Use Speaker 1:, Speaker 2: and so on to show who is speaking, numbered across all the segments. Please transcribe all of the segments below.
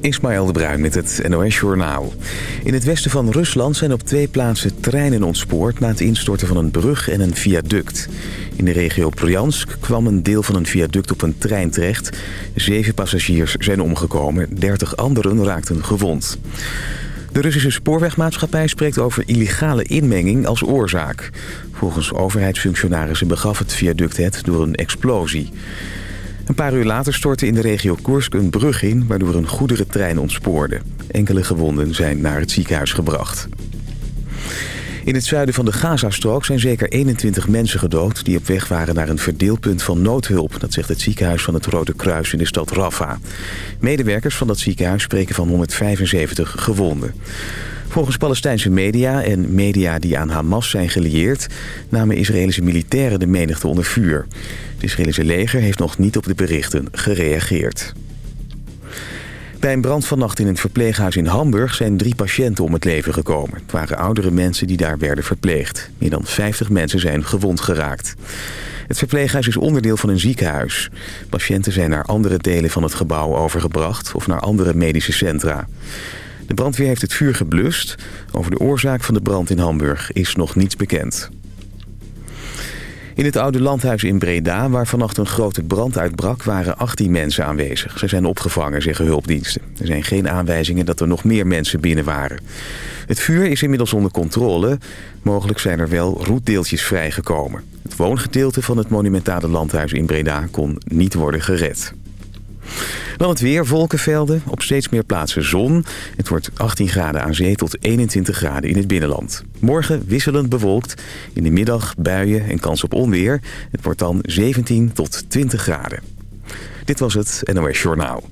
Speaker 1: Ismaël de Bruin met het NOS Journaal. In het westen van Rusland zijn op twee plaatsen treinen ontspoord... na het instorten van een brug en een viaduct. In de regio Bryansk kwam een deel van een viaduct op een trein terecht. Zeven passagiers zijn omgekomen, dertig anderen raakten gewond. De Russische spoorwegmaatschappij spreekt over illegale inmenging als oorzaak. Volgens overheidsfunctionarissen begaf het viaduct het door een explosie. Een paar uur later stortte in de regio Kursk een brug in... waardoor een goederentrein ontspoorde. Enkele gewonden zijn naar het ziekenhuis gebracht. In het zuiden van de Gazastrook zijn zeker 21 mensen gedood... die op weg waren naar een verdeelpunt van noodhulp. Dat zegt het ziekenhuis van het Rode Kruis in de stad Rafah. Medewerkers van dat ziekenhuis spreken van 175 gewonden. Volgens Palestijnse media en media die aan Hamas zijn gelieerd... namen Israëlische militairen de menigte onder vuur. Het Israëlische leger heeft nog niet op de berichten gereageerd. Bij een brand vannacht in een verpleeghuis in Hamburg zijn drie patiënten om het leven gekomen. Het waren oudere mensen die daar werden verpleegd. Meer dan 50 mensen zijn gewond geraakt. Het verpleeghuis is onderdeel van een ziekenhuis. Patiënten zijn naar andere delen van het gebouw overgebracht of naar andere medische centra. De brandweer heeft het vuur geblust. Over de oorzaak van de brand in Hamburg is nog niets bekend. In het oude landhuis in Breda, waar vannacht een grote brand uitbrak... waren 18 mensen aanwezig. Ze zijn opgevangen, zeggen hulpdiensten. Er zijn geen aanwijzingen dat er nog meer mensen binnen waren. Het vuur is inmiddels onder controle. Mogelijk zijn er wel roetdeeltjes vrijgekomen. Het woongedeelte van het monumentale landhuis in Breda kon niet worden gered. Dan het weer, wolkenvelden, op steeds meer plaatsen zon. Het wordt 18 graden aan zee tot 21 graden in het binnenland. Morgen wisselend bewolkt, in de middag buien en kans op onweer. Het wordt dan 17 tot 20 graden. Dit was het NOS Journaal.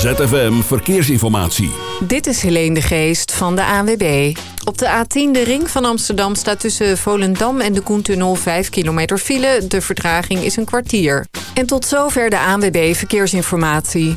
Speaker 2: ZFM Verkeersinformatie.
Speaker 3: Dit is Helene de Geest van de ANWB. Op de A10, de ring van Amsterdam, staat tussen Volendam en de Koentunnel 5 kilometer file. De vertraging is een kwartier. En tot zover de ANWB Verkeersinformatie.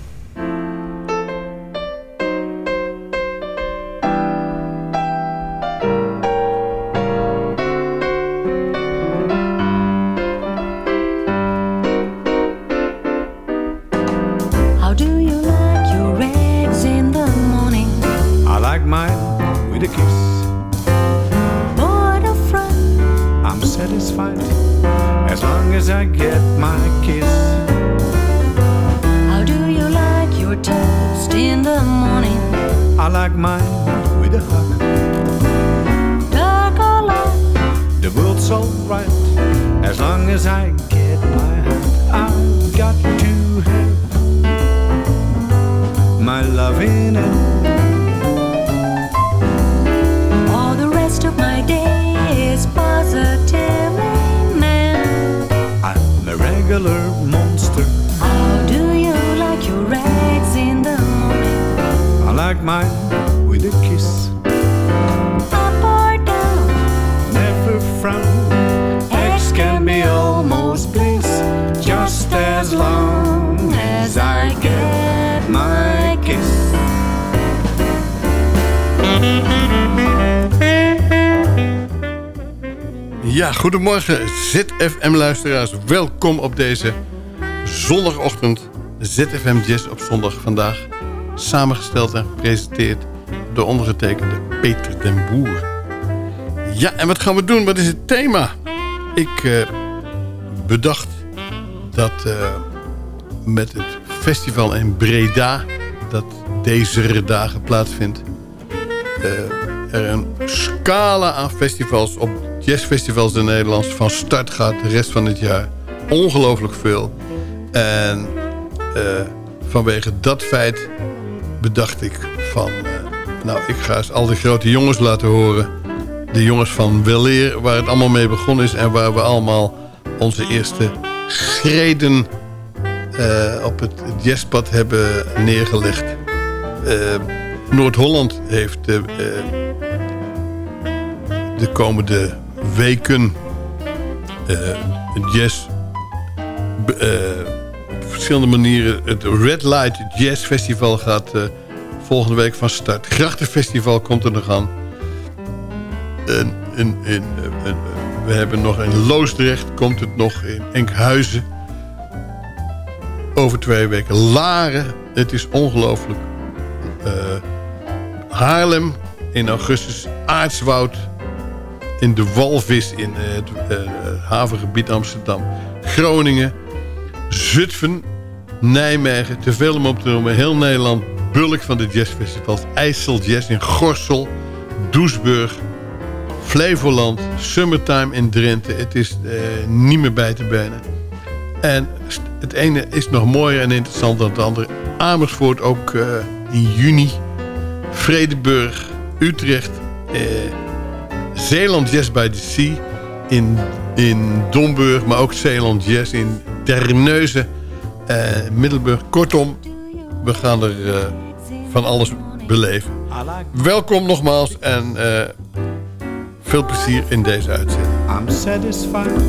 Speaker 4: Like
Speaker 5: mine with a kiss.
Speaker 4: Up or down?
Speaker 5: Never frown. X can be almost bliss, just as long as I get my kiss.
Speaker 6: Ja, goedemorgen ZFM-luisteraars. Welkom op deze zondagochtend. ZFM Jazz op zondag vandaag. Samengesteld en gepresenteerd door ondergetekende Peter den Boer. Ja, en wat gaan we doen? Wat is het thema? Ik eh, bedacht dat eh, met het festival in Breda... dat deze dagen plaatsvindt... eh, er een scala aan festivals op jazzfestivals in Nederland van start gaat de rest van het jaar. Ongelooflijk veel. En vanwege dat feit bedacht ik van... eh, Nou, ik ga eens al die grote jongens laten horen. De jongens van Weleer, waar het allemaal mee begonnen is... en waar we allemaal onze eerste schreden eh, op het jazzpad hebben neergelegd. Eh, Noord-Holland heeft de komende weken jazz verschillende manieren. Het Red Light Jazz Festival gaat eh, volgende week van start. Grachtenfestival komt er nog aan. En, eh, eh, we hebben nog in Loosdrecht, komt het nog in Enkhuizen. Over twee weken Laren. Het is ongelooflijk. Haarlem in augustus. Aartswoud in de Walvis in het havengebied Amsterdam. Groningen. Zutphen. Nijmegen. Te veel om op te noemen. Heel Nederland. Bulk van de jazzfestivals. IJssel Jazz in Gorsel. Doesburg. Flevoland. Summertime in Drenthe. Het is eh, niet meer bij te benen. En het ene is nog mooier en interessanter dan het andere. Amersfoort ook eh, in juni. Vredeburg, Utrecht, eh, Zeeland Jazz by the Sea in, in Domburg, maar ook Zeeland Jazz in Terneuzen, eh, Middelburg. Kortom, we gaan er eh, van alles beleven. Welkom nogmaals en eh, veel plezier in deze uitzending.
Speaker 2: I'm satisfied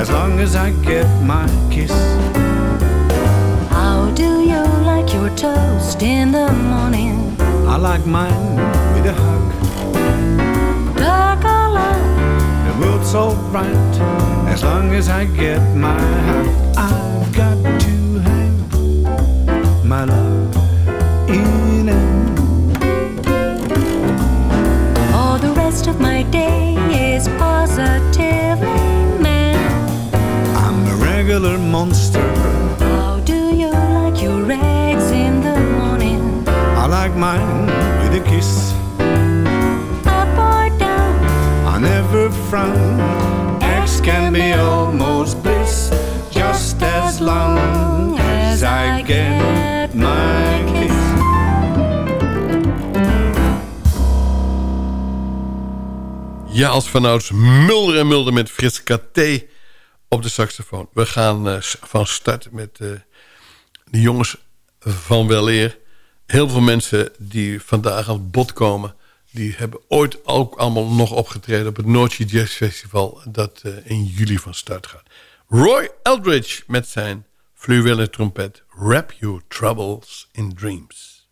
Speaker 2: as long as I get my kiss.
Speaker 4: How do you like your toast in the morning?
Speaker 2: I like mine with a hug.
Speaker 4: Dark or light?
Speaker 2: The world's bright, as long as I get my heart, I've got to have my love in it.
Speaker 4: All the rest of my day is positively man.
Speaker 2: I'm a regular monster.
Speaker 4: How do you like your eggs in the morning?
Speaker 2: I like mine with a kiss. Never frown. X can be almost bliss, just as long as I get my kiss.
Speaker 6: Ja, als vanouds Mulder en Mulder met Frits Katé op de saxofoon. We gaan eh, van start met eh, de jongens van Weleer. Heel veel mensen die vandaag aan bod komen... die hebben ooit ook allemaal nog opgetreden... op het Noordje Jazz Festival... dat eh, in juli van start gaat. Roy Eldridge met zijn fluwelen trompet... Wrap Your Troubles in Dreams.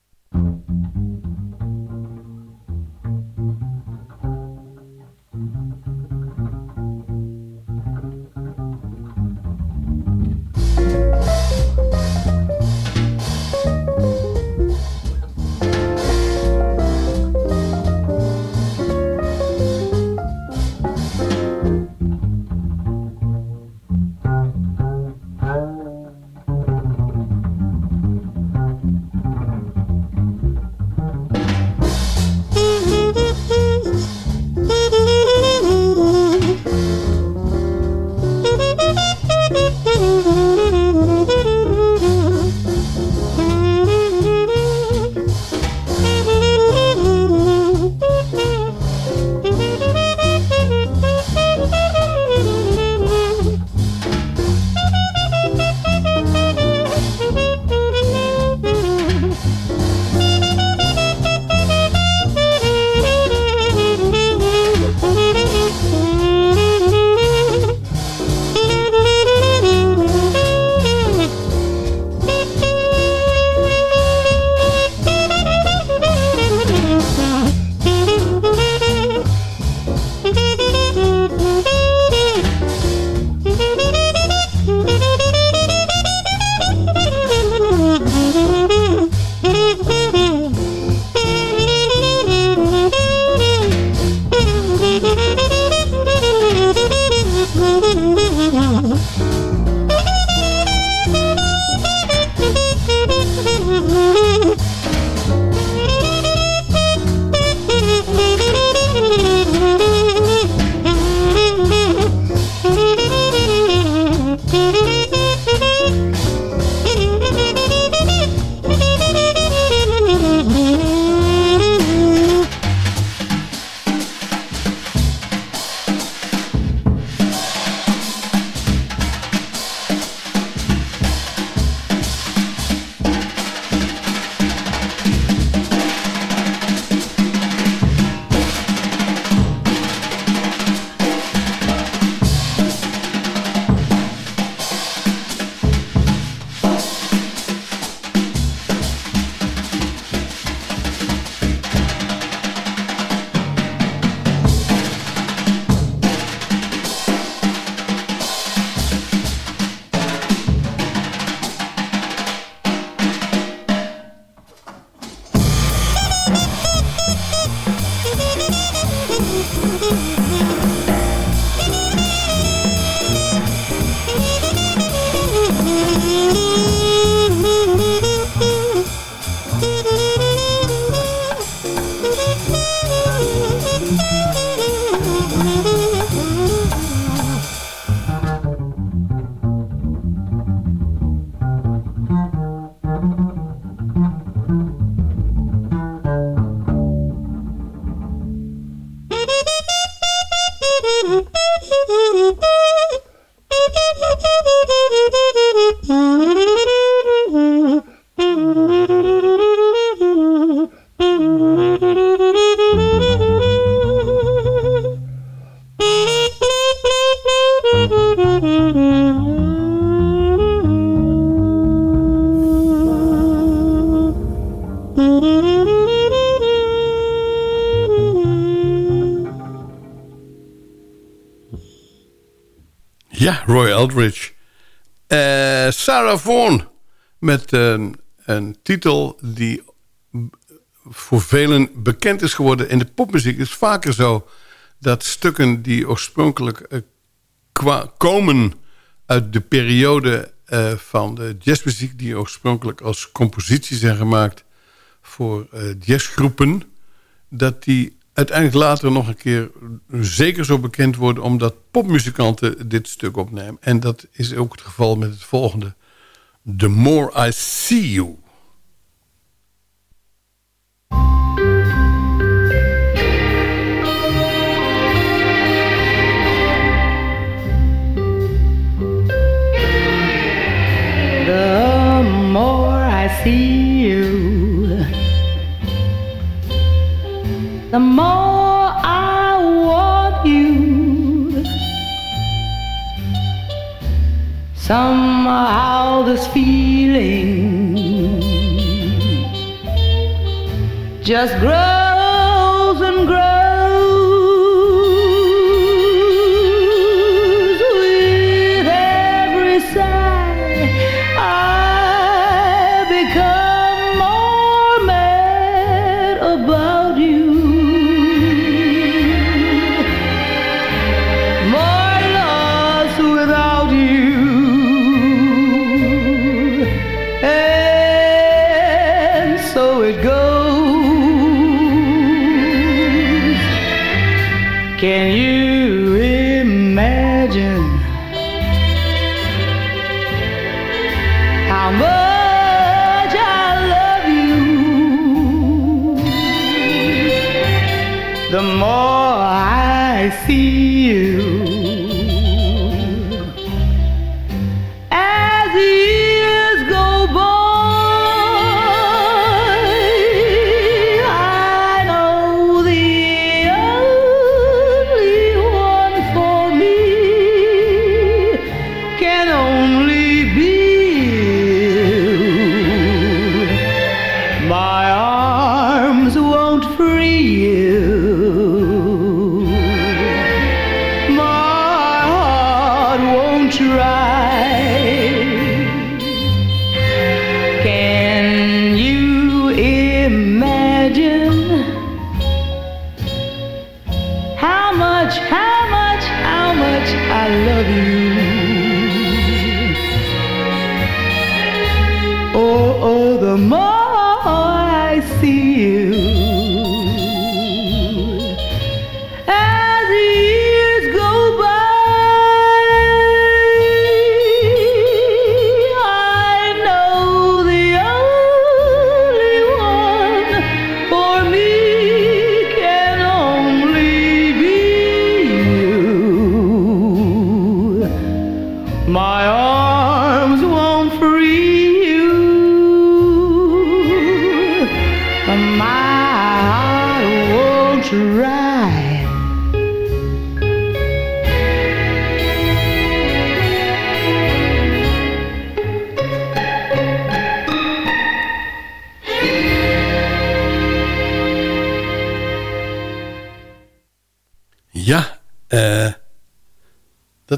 Speaker 6: Eh, met een, een titel die voor velen bekend is geworden. In de popmuziek is vaker zo dat stukken die oorspronkelijk eh, kwa- komen uit de periode eh, van de jazzmuziek... die oorspronkelijk als compositie zijn gemaakt voor eh, jazzgroepen... dat die uiteindelijk later nog een keer zeker zo bekend worden... omdat popmuzikanten dit stuk opnemen. En dat is ook het geval met het volgende. The More I See You.
Speaker 7: The more I see you, the more Somehow this feeling just grows and grows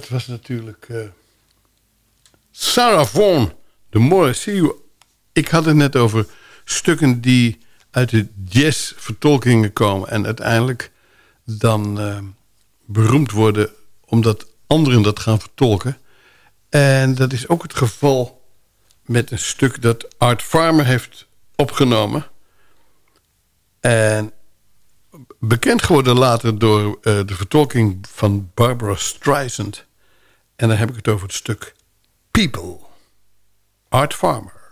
Speaker 6: dat was natuurlijk eh, Sarah Vaughan, The More You. Ik had het net over stukken die uit de jazz-vertolkingen komen... en uiteindelijk dan eh, beroemd worden omdat anderen dat gaan vertolken. En dat is ook het geval met een stuk dat Art Farmer heeft opgenomen... En bekend geworden later door eh, de vertolking van Barbara Streisand. En dan heb ik het over het stuk People. Art Farmer.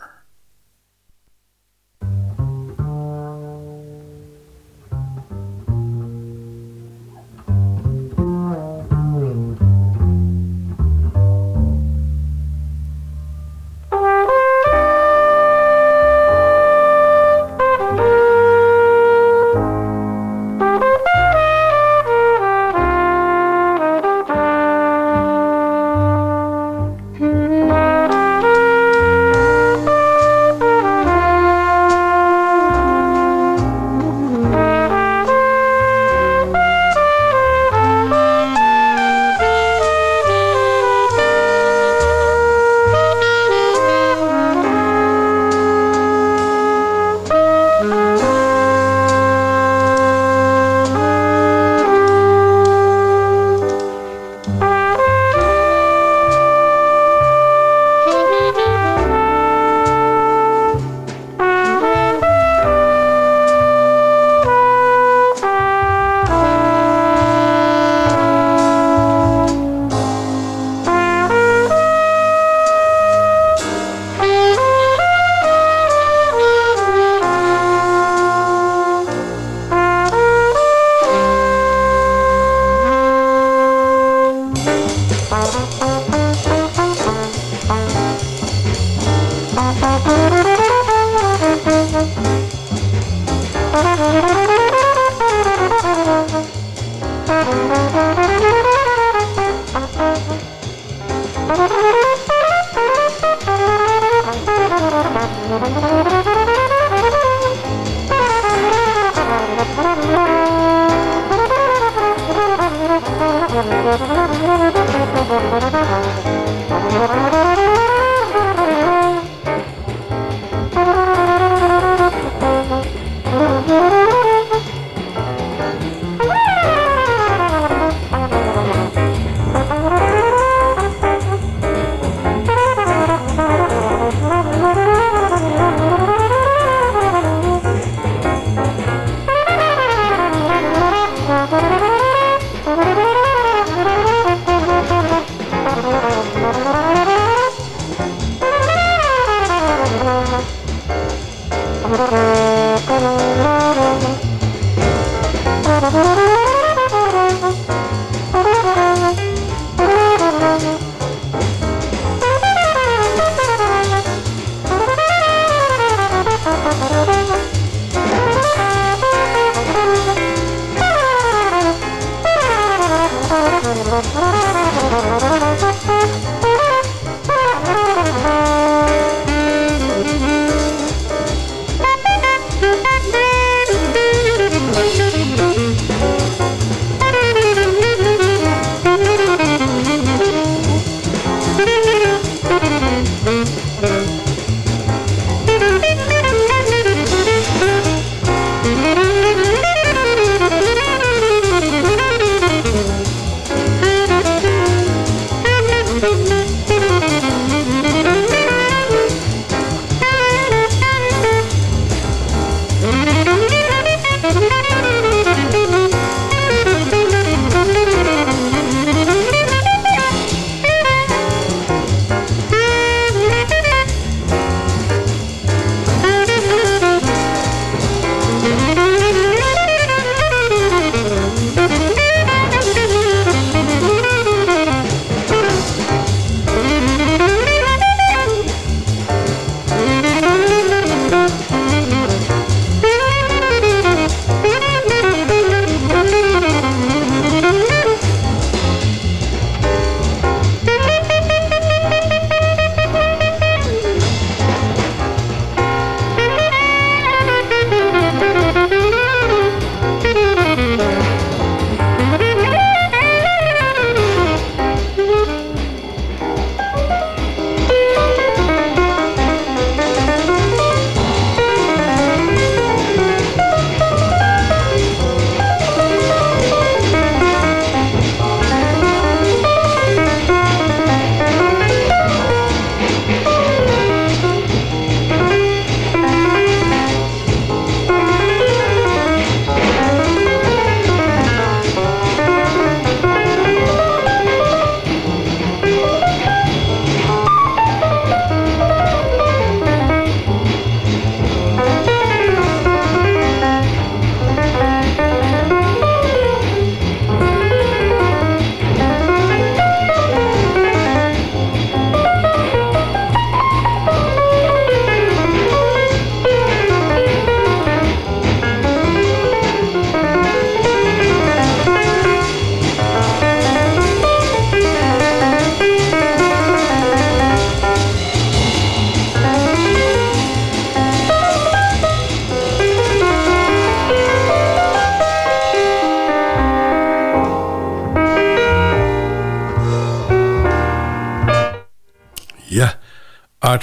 Speaker 6: Ja,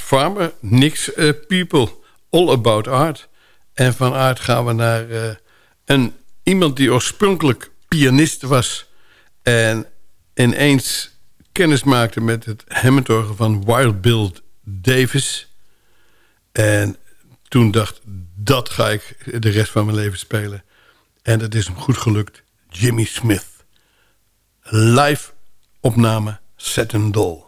Speaker 6: Farmer, Niks eh, People, All About Art. En van Art gaan we naar eh, een, iemand die oorspronkelijk pianist was... en ineens kennis maakte met het Hammondorgel van Wild Bill Davis. En toen dacht, dat ga ik de rest van mijn leven spelen. En dat is hem goed gelukt. Jimmy Smith. Live opname Satin Doll.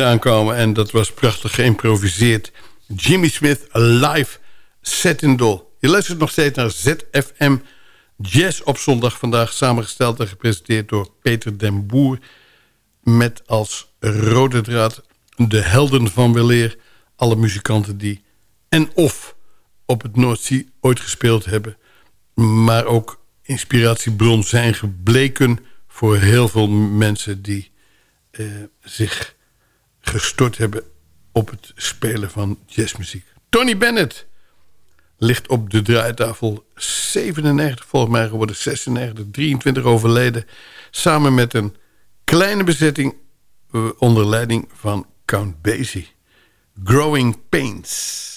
Speaker 6: Aankomen. En dat was prachtig geïmproviseerd. Jimmy Smith live set in dol. Je luistert nog steeds naar ZFM Jazz op zondag. Vandaag samengesteld en gepresenteerd door Peter den Boer. Met als rode draad de helden van weleer. Alle muzikanten die en of op het Noordzee ooit gespeeld hebben. Maar ook inspiratiebron zijn gebleken voor heel veel mensen die eh, zich gestort hebben op het spelen van jazzmuziek. Tony Bennett, ligt op de draaitafel 97, volgens mij geworden 96, 23 overleden. Samen met een kleine bezetting eh, onder leiding van Count Basie. Growing Pains.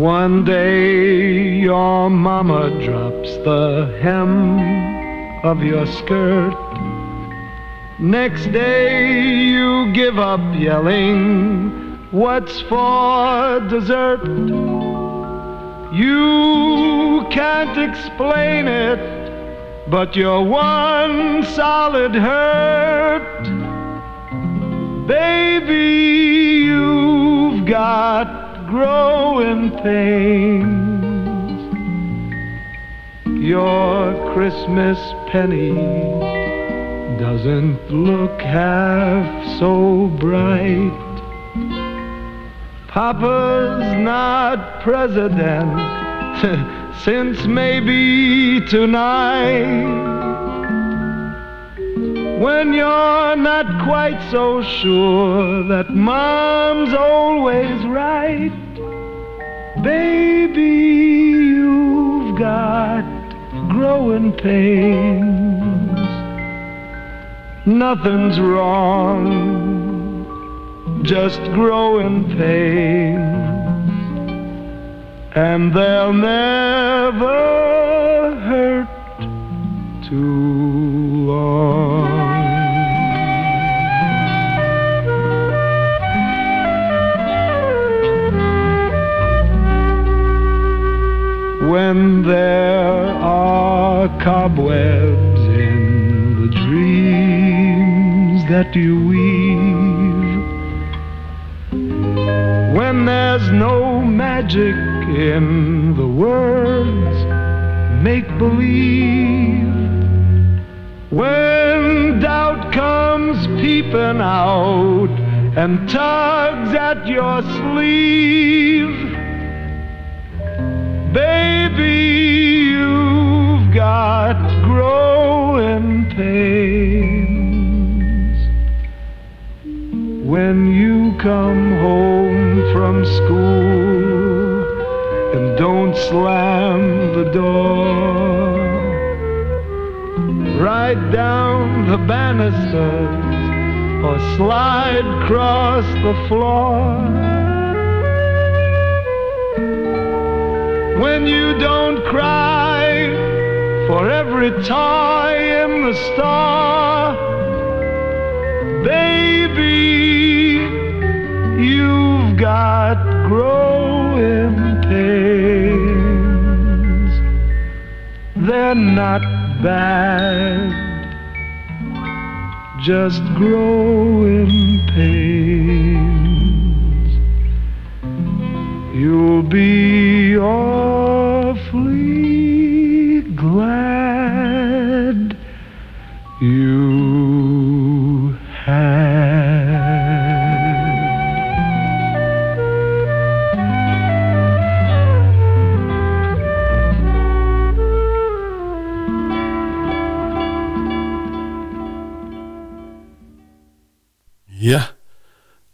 Speaker 5: One day your mama drops the hem of your skirt. Next day you give up yelling, What's for dessert? You can't explain it, but you're one solid hurt. Baby, you've got growing pains. Your Christmas penny doesn't look half so bright. Papa's not president since maybe tonight. When you're not quite so sure that mom's always right, baby, you've got growing pains. Nothing's wrong, just growing pains. And they'll never hurt too long. When there are cobwebs in the dreams that you weave. When there's no magic in the words make believe. When doubt comes peeping out and tugs at your sleeve. Baby, you've got growing pains. When you come home from school and don't slam the door, ride down the banisters or slide across the floor. When you don't cry for every toy in the store. Baby, you've got growing pains. They're not bad, just growing pains. You'll be awfully glad you.
Speaker 6: Ja,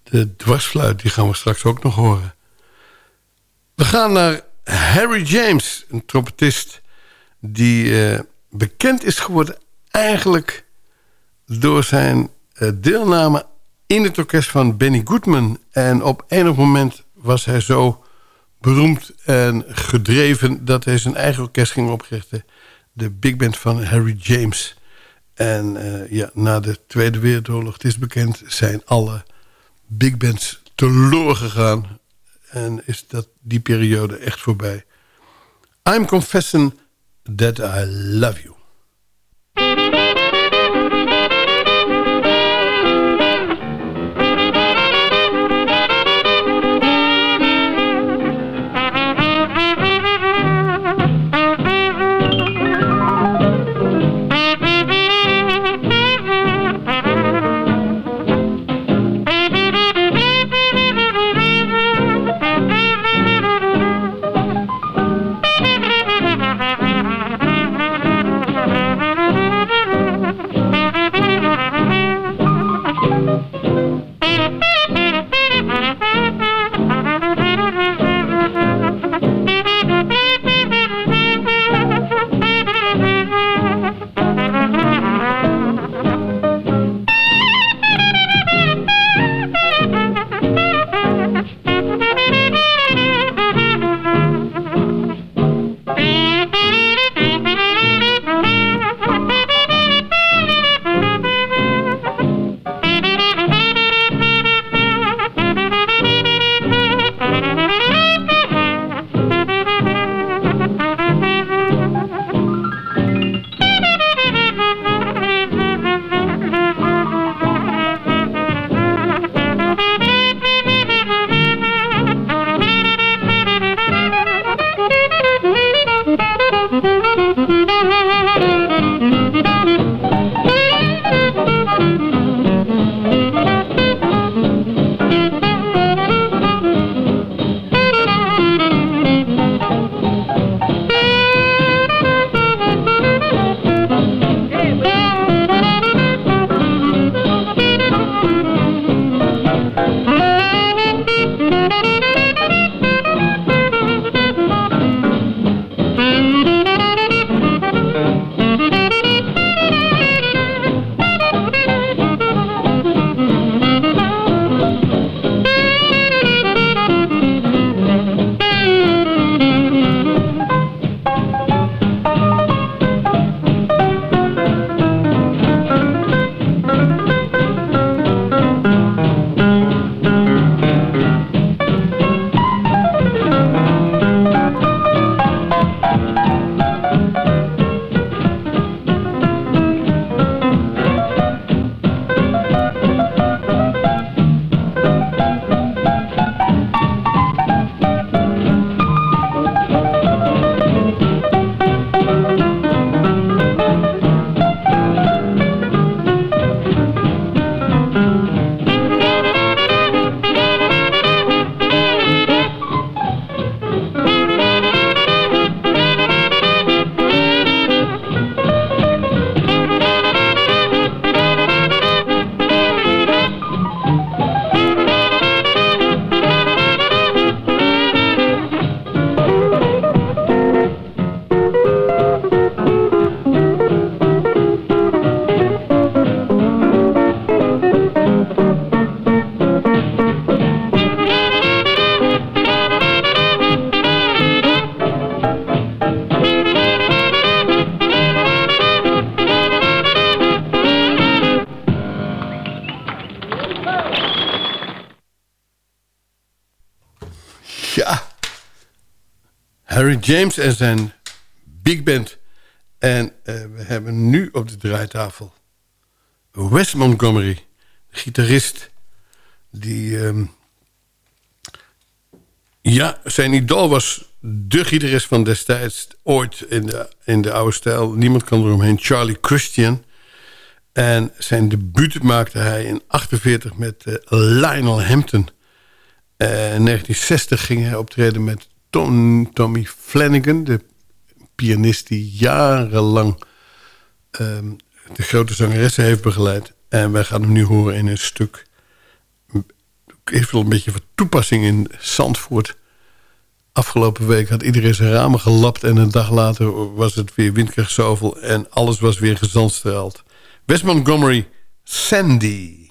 Speaker 6: de dwarsfluit, die gaan we straks ook nog horen. We gaan naar Harry James, een trompetist... die eh, bekend is geworden eigenlijk door zijn eh, deelname in het orkest van Benny Goodman. En op enig moment was hij zo beroemd en gedreven... dat hij zijn eigen orkest ging oprichten. De big band van Harry James. En eh, ja, na de Tweede Wereldoorlog, is bekend... zijn alle big bands teloor gegaan. En is dat die periode echt voorbij. I'm confessing that I love you. Harry James en zijn big band. En eh, we hebben nu op de draaitafel Wes Montgomery, de gitarist. Die, ehm, ja, zijn idool was de gitarist van destijds. Ooit in de, in de oude stijl. Niemand kan eromheen. Charlie Christian. En zijn debuut maakte hij in 48 met eh, Lionel Hampton. Eh, in 1960 ging hij optreden met Tom, Tommy Flanagan, de pianist die jarenlang ehm, de grote zangeressen heeft begeleid. En wij gaan hem nu horen in een stuk. Heeft wel een beetje van toepassing in Zandvoort. Afgelopen week had iedereen zijn ramen gelapt... en een dag later was het weer windkracht zoveel... en alles was weer gezandstraald. Wes Montgomery, Sandy.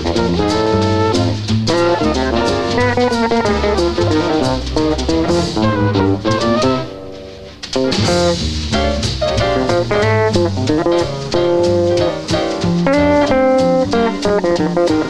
Speaker 6: Música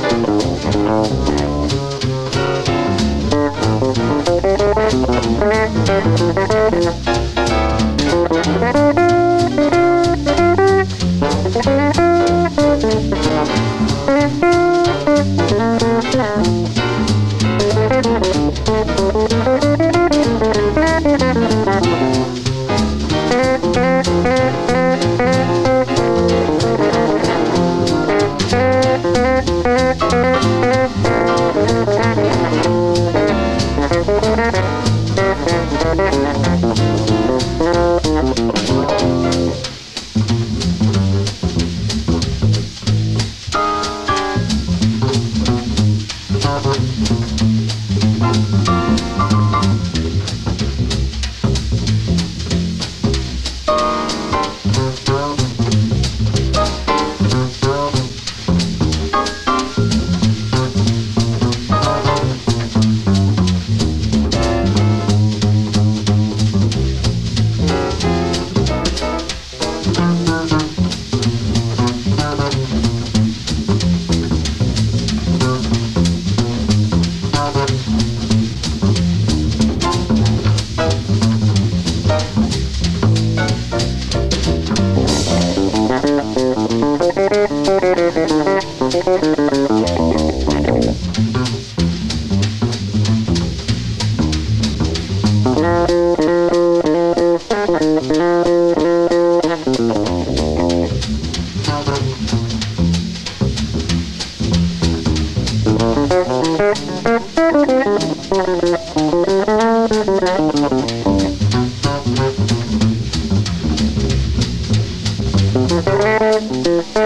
Speaker 6: Wes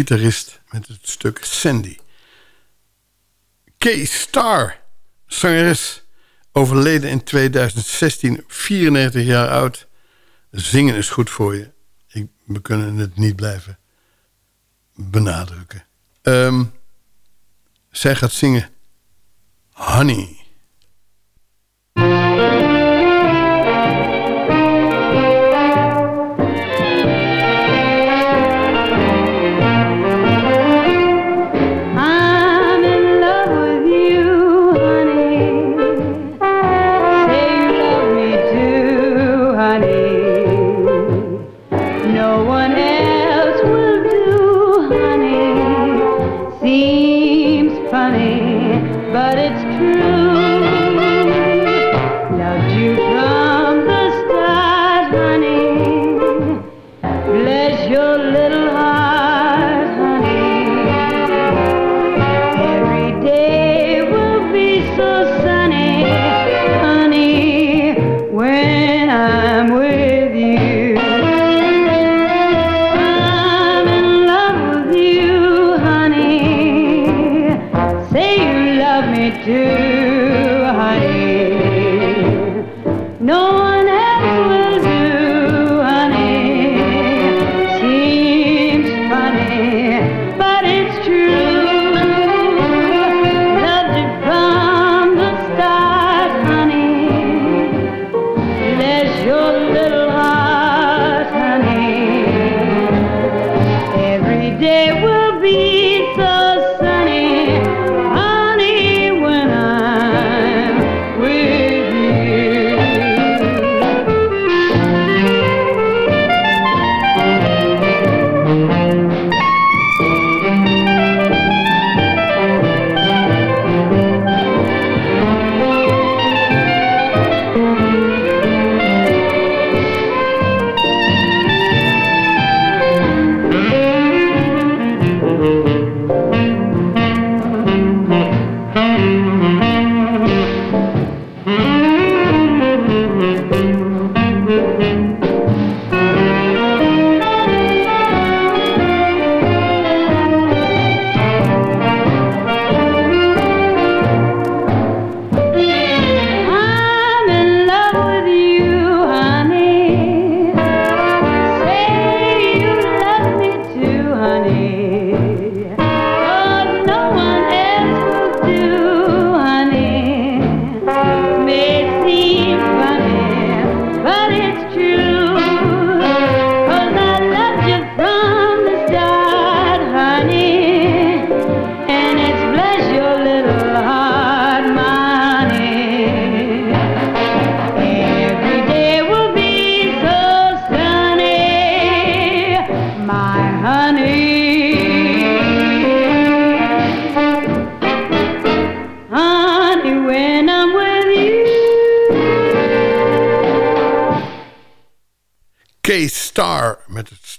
Speaker 6: gitarist met het stuk Sandy. Kay Starr, zangeres, overleden in 2016, 94 jaar oud. Zingen is goed voor je. Ik, we kunnen het niet blijven benadrukken. Ehm, zij gaat zingen honey.
Speaker 7: Little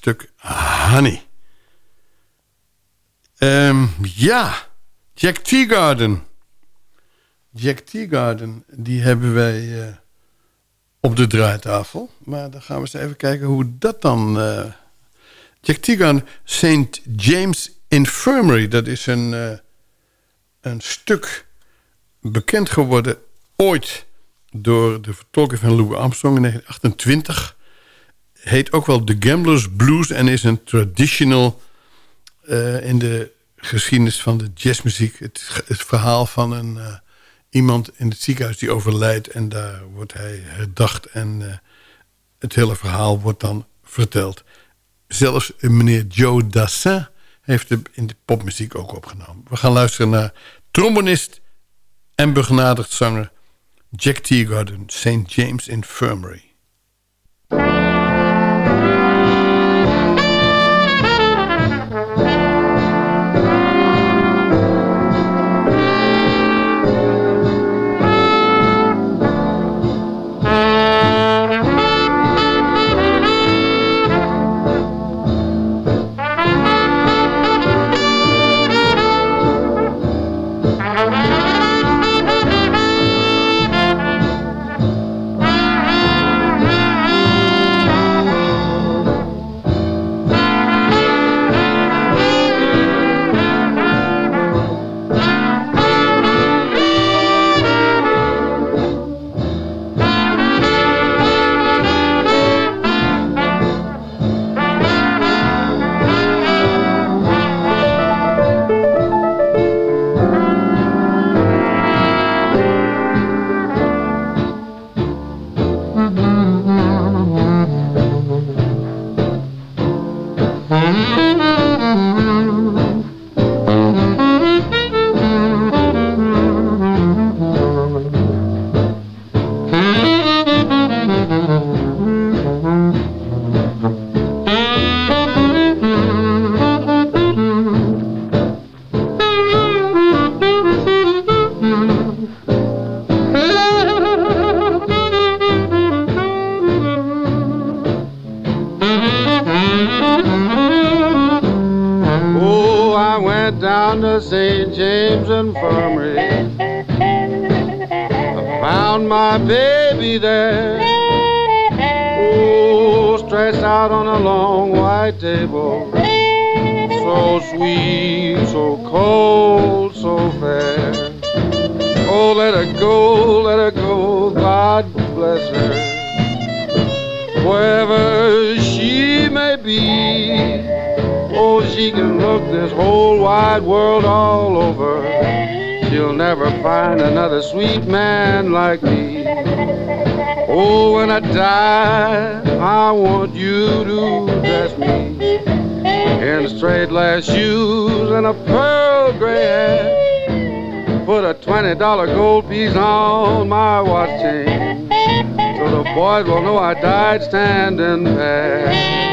Speaker 6: stuk Honey. Ehm, ja, Jack Teagarden. Jack Teagarden, die hebben wij eh, op de draaitafel. Maar dan gaan we eens even kijken hoe dat dan... eh, Jack Teagarden, St. James Infirmary. Dat is een, eh, een stuk bekend geworden ooit... door de vertolking van Louis Armstrong in 1928 heet ook wel The Gamblers Blues... en is een traditional eh, in de geschiedenis van de jazzmuziek. Het, het verhaal van een, eh, iemand in het ziekenhuis die overlijdt... en daar wordt hij herdacht en eh, het hele verhaal wordt dan verteld. Zelfs meneer Joe Dassin heeft het in de popmuziek ook opgenomen. We gaan luisteren naar trombonist en begenadigd zanger... Jack Teagarden, St. James Infirmary.
Speaker 8: Find another sweet man like me. Oh, when I die, I want you to dress me in straight lace shoes and a pearl gray hat. Put a twenty dollar gold piece on my watch chain, so the boys will know I died standing pat.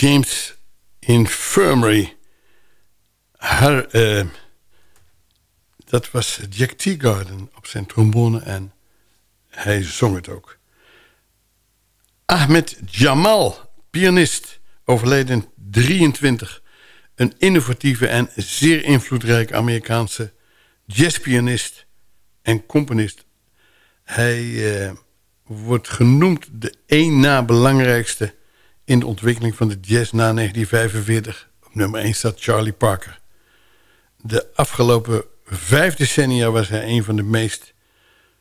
Speaker 6: James Infirmary. Eh, dat was Jack Teagarden op zijn trombone en hij zong het ook. Ahmed Jamal, pianist, overleden 23. Een innovatieve en zeer invloedrijke Amerikaanse jazzpianist en componist. Hij eh, wordt genoemd de één na belangrijkste in de ontwikkeling van de jazz na 1945. Op nummer 1 staat Charlie Parker. De afgelopen vijf decennia was hij een van de meest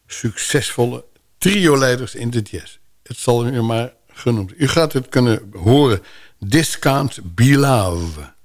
Speaker 6: succesvolle trio-leiders in de jazz. Het zal u maar genoemd. U gaat het kunnen horen. This can't be love.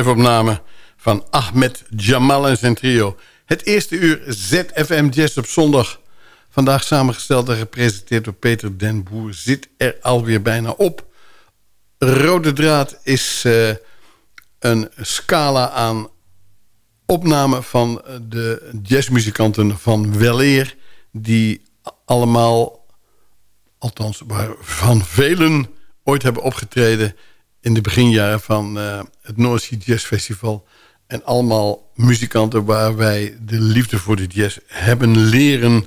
Speaker 6: Live-opname van Ahmed Jamal en zijn trio. Het eerste uur ZFM Jazz op zondag. Vandaag samengesteld en gepresenteerd door Peter den Boer. Zit er alweer bijna op. Rode draad is uh, een scala aan opname van de jazzmuzikanten van Weleer... die allemaal, althans van velen ooit hebben opgetreden... in de beginjaren van uh, het North Sea Jazz Festival... en allemaal muzikanten waar wij de liefde voor de jazz hebben leren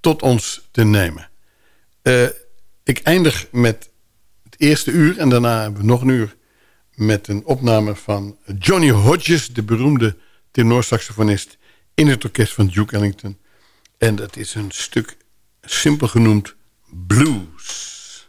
Speaker 6: tot ons te nemen. Uh, ik eindig met het eerste uur en daarna hebben we nog een uur... met een opname van Johnny Hodges, de beroemde tenorsaxofonist... in het orkest van Duke Ellington. En dat is een stuk simpel genoemd blues.